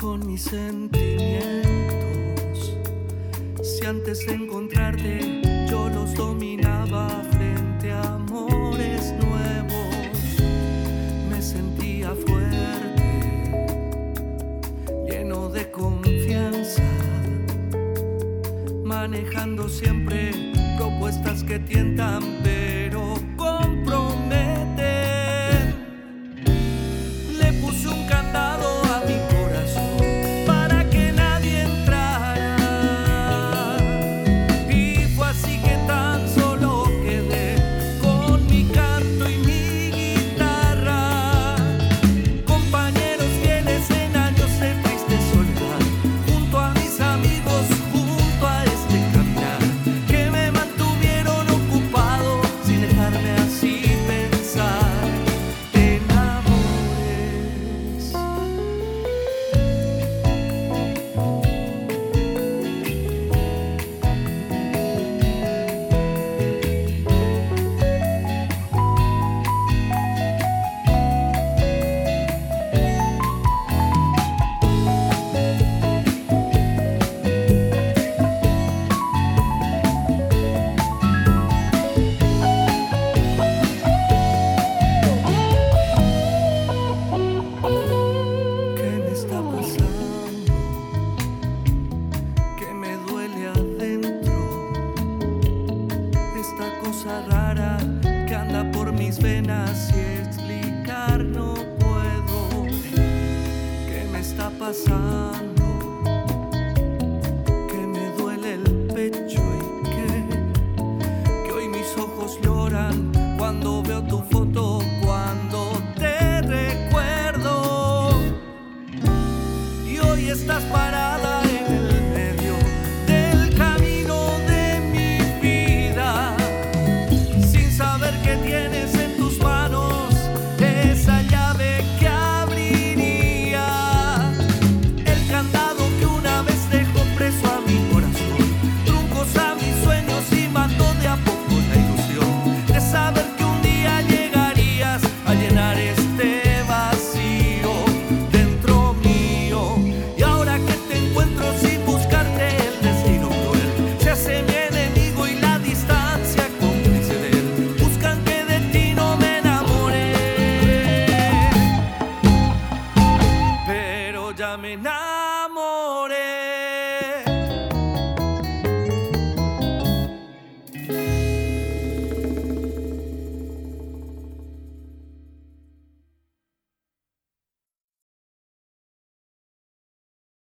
con mis sentimientos. Si antes de encontrarte yo los dominaba frente a amores nuevos, me sentía fuerte, lleno de confianza, manejando siempre propuestas que tientan ver. está pasando? Que me duele el pecho y que, que hoy mis ojos lloran cuando veo tu foto, cuando te recuerdo. Y hoy estás parado.